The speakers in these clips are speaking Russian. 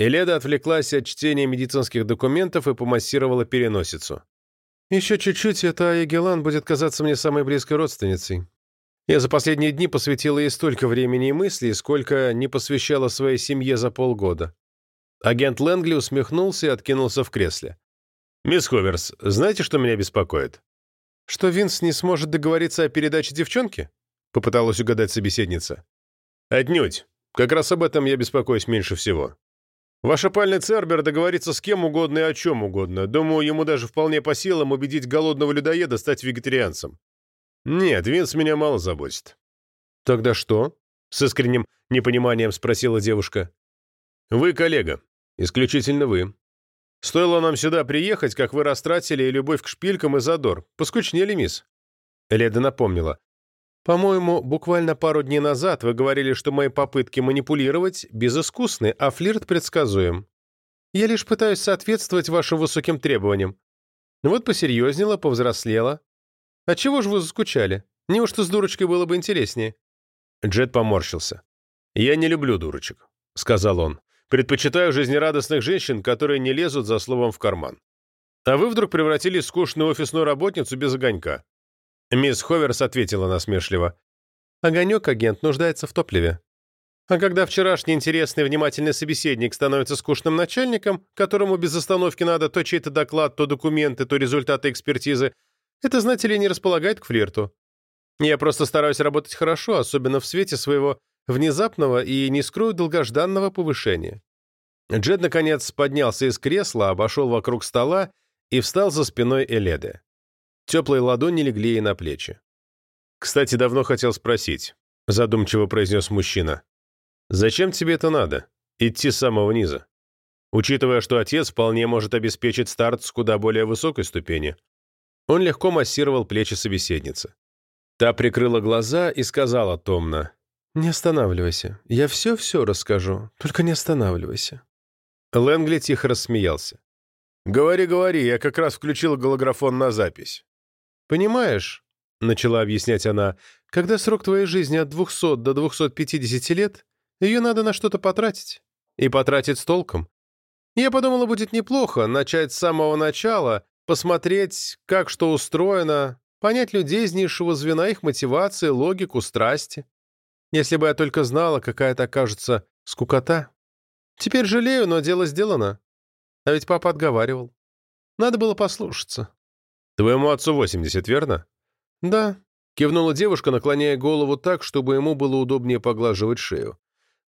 Эледа отвлеклась от чтения медицинских документов и помассировала переносицу. «Еще чуть-чуть, и эта Ая будет казаться мне самой близкой родственницей. Я за последние дни посвятила ей столько времени и мыслей, сколько не посвящала своей семье за полгода». Агент Лэнгли усмехнулся и откинулся в кресле. «Мисс Ховерс, знаете, что меня беспокоит?» «Что Винс не сможет договориться о передаче девчонки?» — попыталась угадать собеседница. «Отнюдь. Как раз об этом я беспокоюсь меньше всего. Ваш опальный Цербер договорится с кем угодно и о чем угодно. Думаю, ему даже вполне по силам убедить голодного людоеда стать вегетарианцем. Нет, Винс меня мало заботит. Тогда что? С искренним непониманием спросила девушка. Вы коллега. Исключительно вы. Стоило нам сюда приехать, как вы растратили любовь к шпилькам, и задор. Поскучнели, мисс. Леда напомнила. По-моему, буквально пару дней назад вы говорили, что мои попытки манипулировать безыскусны, а флирт предсказуем. Я лишь пытаюсь соответствовать вашим высоким требованиям. Вот посерьезнела, повзрослела. А чего же вы заскучали? Неужто с дурочкой было бы интереснее?» Джет поморщился. «Я не люблю дурочек», — сказал он. «Предпочитаю жизнерадостных женщин, которые не лезут за словом в карман. А вы вдруг превратились в скучную офисную работницу без огонька. Мисс Ховерс ответила насмешливо. «Огонек, агент, нуждается в топливе. А когда вчерашний интересный внимательный собеседник становится скучным начальником, которому без остановки надо то чей-то доклад, то документы, то результаты экспертизы, это, знаете ли, не располагает к флирту. Я просто стараюсь работать хорошо, особенно в свете своего внезапного и, не скрою, долгожданного повышения». Джед, наконец, поднялся из кресла, обошел вокруг стола и встал за спиной Эледы. Теплые ладони легли ей на плечи. «Кстати, давно хотел спросить», — задумчиво произнес мужчина. «Зачем тебе это надо? Идти с самого низа? Учитывая, что отец вполне может обеспечить старт с куда более высокой ступени». Он легко массировал плечи собеседницы. Та прикрыла глаза и сказала томно. «Не останавливайся. Я все-все расскажу. Только не останавливайся». Лэнгли тихо рассмеялся. «Говори, говори, я как раз включил голографон на запись. «Понимаешь», — начала объяснять она, «когда срок твоей жизни от 200 до 250 лет, ее надо на что-то потратить. И потратить с толком. Я подумала, будет неплохо начать с самого начала, посмотреть, как что устроено, понять людей из низшего звена, их мотивации, логику, страсти. Если бы я только знала, какая это окажется скукота. Теперь жалею, но дело сделано. А ведь папа отговаривал. Надо было послушаться. «Твоему отцу 80, верно?» «Да», — кивнула девушка, наклоняя голову так, чтобы ему было удобнее поглаживать шею.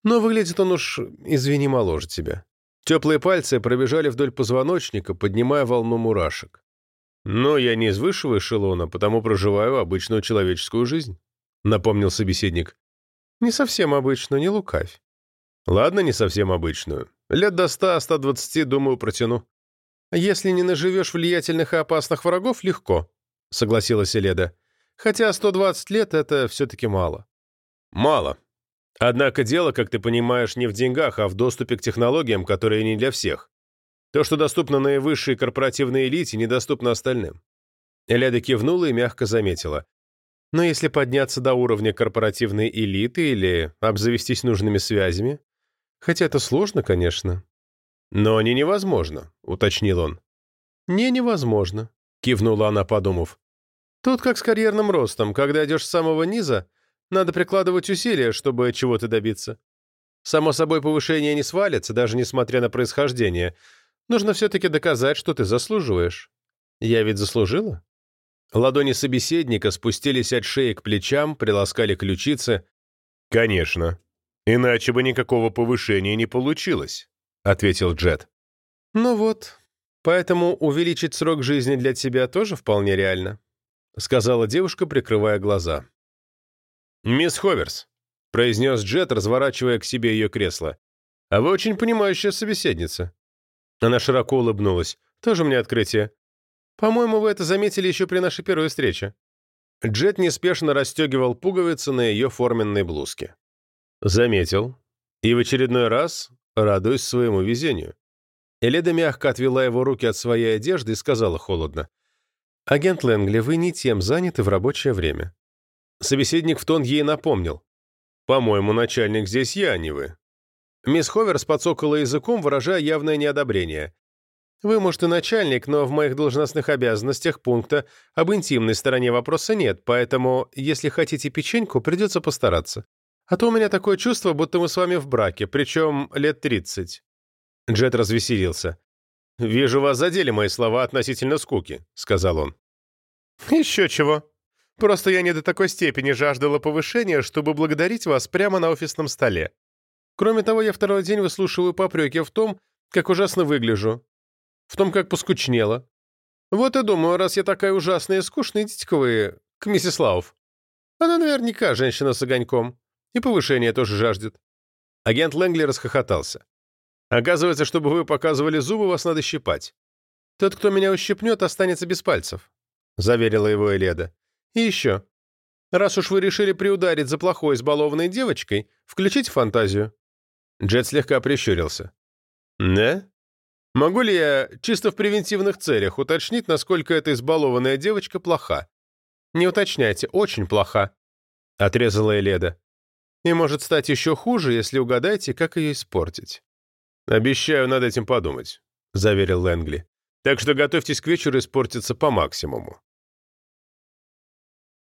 «Но выглядит он уж, извини, моложе тебя». Теплые пальцы пробежали вдоль позвоночника, поднимая волну мурашек. «Но я не из высшего эшелона, потому проживаю обычную человеческую жизнь», — напомнил собеседник. «Не совсем обычную, не лукавь». «Ладно, не совсем обычную. Лет до ста-ста двадцати, думаю, протяну». «Если не наживешь влиятельных и опасных врагов, легко», — согласилась Эледа. «Хотя 120 лет — это все-таки мало». «Мало. Однако дело, как ты понимаешь, не в деньгах, а в доступе к технологиям, которые не для всех. То, что доступно наивысшей корпоративной элите, недоступно остальным». Эледа кивнула и мягко заметила. «Но если подняться до уровня корпоративной элиты или обзавестись нужными связями, хотя это сложно, конечно, «Но не невозможно», — уточнил он. «Не невозможно», — кивнула она, подумав. «Тут как с карьерным ростом. Когда идешь с самого низа, надо прикладывать усилия, чтобы чего-то добиться. Само собой, повышение не свалится, даже несмотря на происхождение. Нужно все-таки доказать, что ты заслуживаешь. Я ведь заслужила?» Ладони собеседника спустились от шеи к плечам, приласкали ключицы. «Конечно. Иначе бы никакого повышения не получилось». — ответил Джет. «Ну вот, поэтому увеличить срок жизни для тебя тоже вполне реально», — сказала девушка, прикрывая глаза. «Мисс Ховерс», — произнес Джет, разворачивая к себе ее кресло, «а вы очень понимающая собеседница». Она широко улыбнулась. «Тоже мне открытие. По-моему, вы это заметили еще при нашей первой встрече». Джет неспешно расстегивал пуговицы на ее форменной блузке. «Заметил. И в очередной раз радуясь своему везению. Эледа мягко отвела его руки от своей одежды и сказала холодно. «Агент Лэнгли, вы не тем заняты в рабочее время». Собеседник в тон ей напомнил. «По-моему, начальник здесь я, а не вы». Мисс Ховерс подсокала языком, выражая явное неодобрение. «Вы, может, и начальник, но в моих должностных обязанностях пункта об интимной стороне вопроса нет, поэтому, если хотите печеньку, придется постараться. А то у меня такое чувство, будто мы с вами в браке, причем лет тридцать». Джет развеселился. «Вижу, вас задели мои слова относительно скуки», — сказал он. «Еще чего. Просто я не до такой степени жаждала повышения, чтобы благодарить вас прямо на офисном столе. Кроме того, я второй день выслушиваю попреки в том, как ужасно выгляжу, в том, как поскучнела. Вот и думаю, раз я такая ужасная и скучная, идите-ка вы к миссис Лауф. Она наверняка женщина с огоньком. И повышение тоже жаждет». Агент Лэнгли расхохотался. «Оказывается, чтобы вы показывали зубы, вас надо щипать. Тот, кто меня ущипнет, останется без пальцев», — заверила его Эледа. «И еще. Раз уж вы решили приударить за плохой избалованной девочкой, включите фантазию». Джет слегка прищурился. «Да? Могу ли я чисто в превентивных целях уточнить, насколько эта избалованная девочка плоха?» «Не уточняйте, очень плоха», — отрезала Эледа. «И может стать еще хуже, если угадаете, как ее испортить». «Обещаю над этим подумать», — заверил Лэнгли. «Так что готовьтесь к вечеру испортиться по максимуму».